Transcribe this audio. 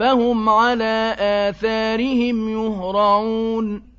فهم على آثارهم يهرعون.